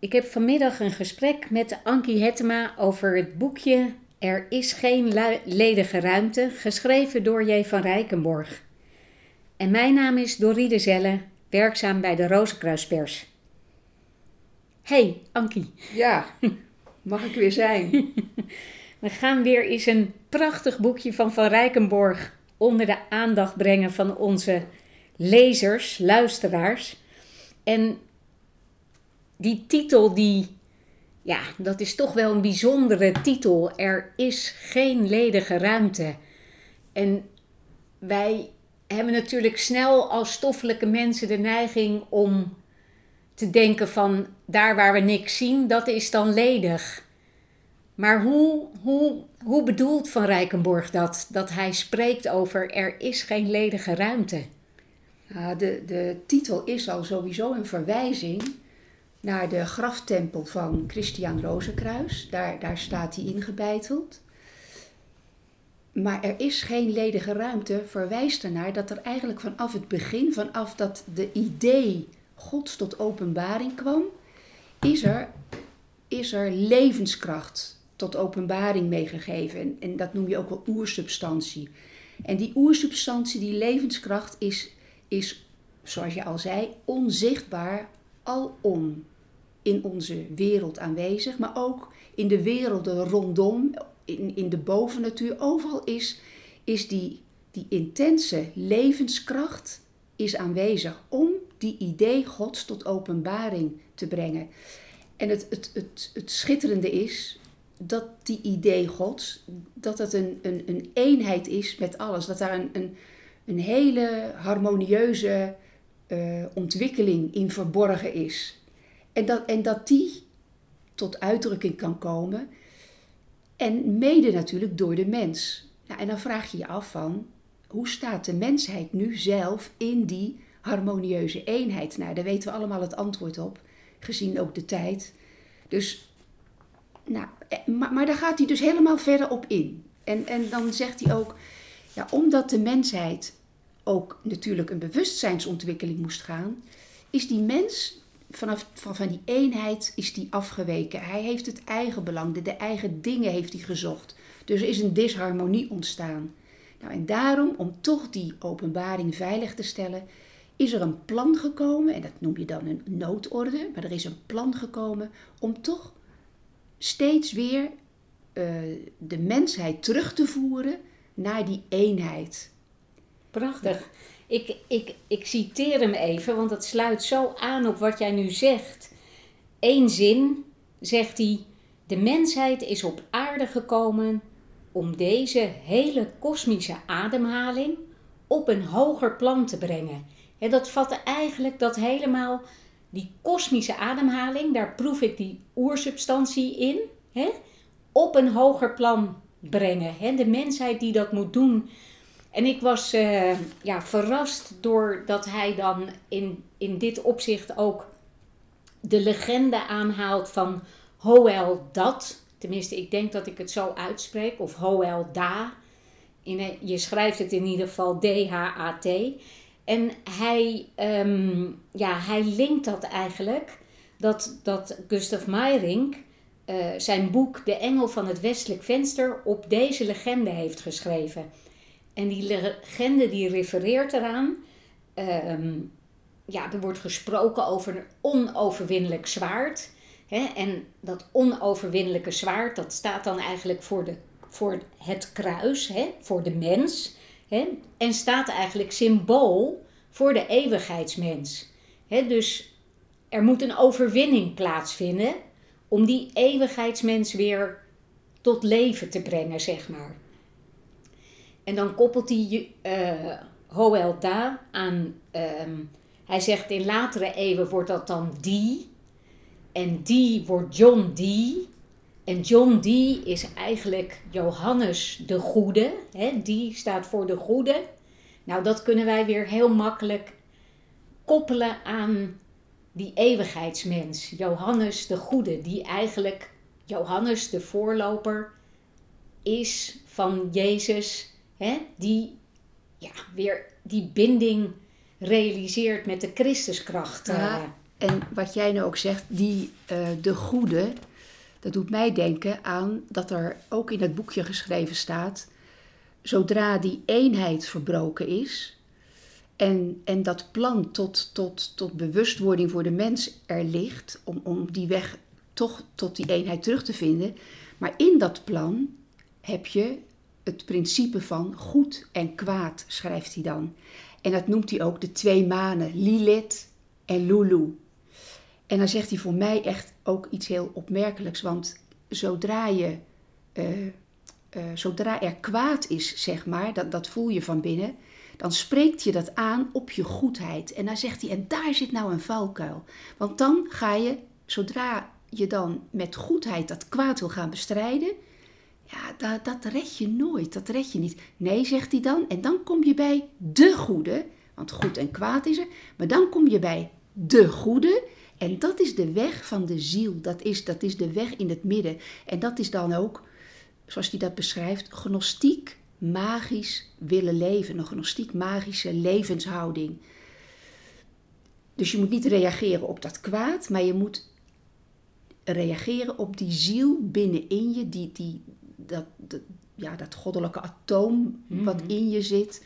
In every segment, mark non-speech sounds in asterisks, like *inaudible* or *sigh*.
Ik heb vanmiddag een gesprek met Ankie Hettema over het boekje Er is geen ledige ruimte, geschreven door J. van Rijkenborg. En mijn naam is Dorrie Zelle, werkzaam bij de Rozenkruispers. Hey, Ankie. Ja, mag ik weer zijn? *laughs* We gaan weer eens een prachtig boekje van Van Rijkenborg onder de aandacht brengen van onze lezers, luisteraars. En die titel, die, ja, dat is toch wel een bijzondere titel. Er is geen ledige ruimte. En wij hebben natuurlijk snel als stoffelijke mensen de neiging om te denken van daar waar we niks zien, dat is dan ledig. Maar hoe, hoe, hoe bedoelt Van Rijkenborg dat? Dat hij spreekt over er is geen ledige ruimte. Ja, de, de titel is al sowieso een verwijzing naar de graftempel van Christian Rozenkruis. Daar, daar staat hij ingebeiteld. Maar er is geen ledige ruimte, verwijst ernaar dat er eigenlijk vanaf het begin, vanaf dat de idee Gods tot openbaring kwam, is er, is er levenskracht tot openbaring meegegeven. En, en dat noem je ook wel oersubstantie. En die oersubstantie, die levenskracht, is, is, zoals je al zei, onzichtbaar alom in onze wereld aanwezig, maar ook in de werelden rondom, in, in de bovennatuur. Overal is, is die, die intense levenskracht is aanwezig om die idee Gods tot openbaring te brengen. En het, het, het, het schitterende is dat die idee Gods, dat het een, een, een eenheid is met alles. Dat daar een, een, een hele harmonieuze uh, ontwikkeling in verborgen is. En dat, en dat die tot uitdrukking kan komen. En mede natuurlijk door de mens. Nou, en dan vraag je je af van, hoe staat de mensheid nu zelf in die harmonieuze eenheid? Nou, daar weten we allemaal het antwoord op, gezien ook de tijd. Dus, nou, eh, maar, maar daar gaat hij dus helemaal verder op in. En, en dan zegt hij ook, ja, omdat de mensheid ook natuurlijk een bewustzijnsontwikkeling moest gaan, is die mens vanaf van, van die eenheid is die afgeweken. Hij heeft het eigen belang, de, de eigen dingen heeft hij gezocht. Dus er is een disharmonie ontstaan. Nou, en daarom, om toch die openbaring veilig te stellen, is er een plan gekomen, en dat noem je dan een noodorde, maar er is een plan gekomen om toch steeds weer uh, de mensheid terug te voeren naar die eenheid. Prachtig. Ik, ik, ik citeer hem even, want dat sluit zo aan op wat jij nu zegt. Eén zin zegt hij: De mensheid is op aarde gekomen om deze hele kosmische ademhaling op een hoger plan te brengen. En dat vatte eigenlijk dat helemaal, die kosmische ademhaling, daar proef ik die oersubstantie in, hè, op een hoger plan brengen. Hè. De mensheid die dat moet doen en ik was uh, ja, verrast doordat hij dan in, in dit opzicht ook de legende aanhaalt van Hoel Dat. Tenminste, ik denk dat ik het zo uitspreek. Of Hoel Da. In, je schrijft het in ieder geval D-H-A-T. En hij, um, ja, hij linkt dat eigenlijk. Dat, dat Gustav Meyrink uh, zijn boek De Engel van het Westelijk Venster op deze legende heeft geschreven. En die legende die refereert eraan. Ehm, ja, er wordt gesproken over een onoverwinnelijk zwaard. Hè? En dat onoverwinnelijke zwaard, dat staat dan eigenlijk voor, de, voor het kruis, hè? voor de mens. Hè? En staat eigenlijk symbool voor de eeuwigheidsmens. Hè? Dus er moet een overwinning plaatsvinden om die eeuwigheidsmens weer tot leven te brengen, zeg maar. En dan koppelt hij uh, Hoel Da aan. Ehm, hij zegt in latere eeuwen wordt dat dan die. En die wordt John Dee. En John Dee is eigenlijk Johannes de Goede. Die staat voor de Goede. Nou, dat kunnen wij weer heel makkelijk koppelen aan die eeuwigheidsmens. Johannes de Goede, die eigenlijk Johannes de voorloper is van Jezus hè, die ja, weer die binding realiseert met de Christuskracht. Ja, en wat jij nu ook zegt, die, eh, de goede, dat doet mij denken aan dat er ook in het boekje geschreven staat, zodra die eenheid verbroken is en, en dat plan tot, tot, tot bewustwording voor de mens er ligt, om, om die weg toch tot die eenheid terug te vinden, maar in dat plan heb je het principe van goed en kwaad, schrijft hij dan. En dat noemt hij ook de twee manen, Lilith en Lulu. En dan zegt hij voor mij echt ook iets heel opmerkelijks, want zodra, je, uh, uh, zodra er kwaad is, zeg maar, dat, dat voel je van binnen, dan spreekt je dat aan op je goedheid. En dan zegt hij, en daar zit nou een valkuil. Want dan ga je, zodra je dan met goedheid dat kwaad wil gaan bestrijden, ja, dat, dat red je nooit, dat red je niet. Nee, zegt hij dan, en dan kom je bij de goede, want goed en kwaad is er, maar dan kom je bij de goede. En dat is de weg van de ziel, dat is, dat is de weg in het midden. En dat is dan ook, zoals hij dat beschrijft, gnostiek, magisch willen leven. Een gnostiek magische levenshouding. Dus je moet niet reageren op dat kwaad, maar je moet reageren op die ziel binnenin je, die, die, dat, dat, ja, dat goddelijke atoom wat mhm. in je zit.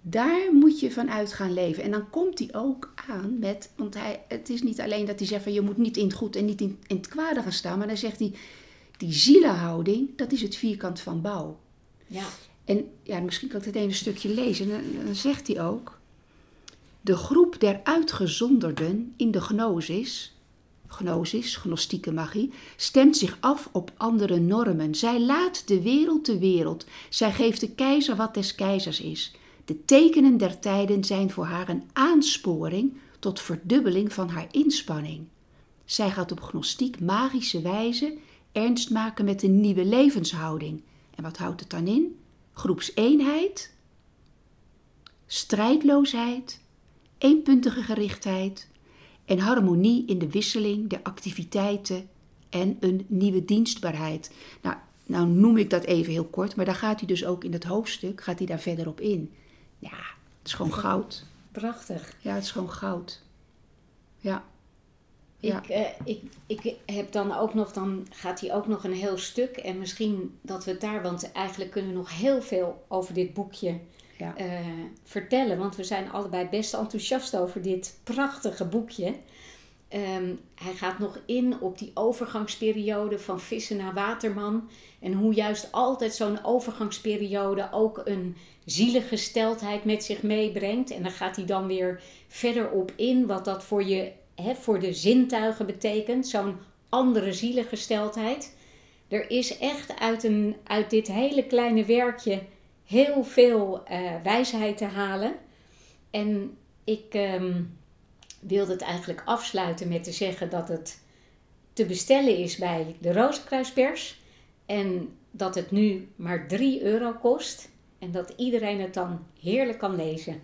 Daar moet je vanuit gaan leven. En dan komt hij ook aan met, want hij, het is niet alleen dat hij zegt van je moet niet in het goed en niet in, in het kwade gaan staan, maar dan zegt hij, die zielenhouding, dat is het vierkant van bouw. Ja. En ja, misschien kan ik het even een stukje lezen. Dan, dan zegt hij ook, de groep der uitgezonderden in de gnosis gnosis, gnostieke magie, stemt zich af op andere normen. Zij laat de wereld de wereld. Zij geeft de keizer wat des keizers is. De tekenen der tijden zijn voor haar een aansporing tot verdubbeling van haar inspanning. Zij gaat op gnostiek magische wijze ernst maken met een nieuwe levenshouding. En wat houdt het dan in? Groepseenheid, strijdloosheid, eenpuntige gerichtheid, en harmonie in de wisseling der activiteiten en een nieuwe dienstbaarheid. Nou, nou noem ik dat even heel kort, maar daar gaat hij dus ook in het hoofdstuk, gaat hij daar verder op in. Ja, het is gewoon goud. Prachtig. Ja, het is gewoon goud. Ja. Ik, eh, ik, ik heb dan ook nog, dan gaat hij ook nog een heel stuk. En misschien dat we het daar, want eigenlijk kunnen we nog heel veel over dit boekje Eh, vertellen. Want we zijn allebei best enthousiast over dit prachtige boekje. Ehm, hij gaat nog in op die overgangsperiode van vissen naar waterman. En hoe juist altijd zo'n overgangsperiode ook een zielige gesteldheid met zich meebrengt. En dan gaat hij dan weer verder op in wat dat voor, je, hè, voor de zintuigen betekent. Zo'n andere zielige gesteldheid. Er is echt uit, een, uit dit hele kleine werkje heel veel uh, wijsheid te halen. En ik um, wilde het eigenlijk afsluiten met te zeggen dat het te bestellen is bij de Rozenkruispers. En dat het nu maar 3 euro kost. En dat iedereen het dan heerlijk kan lezen.